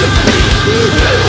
to be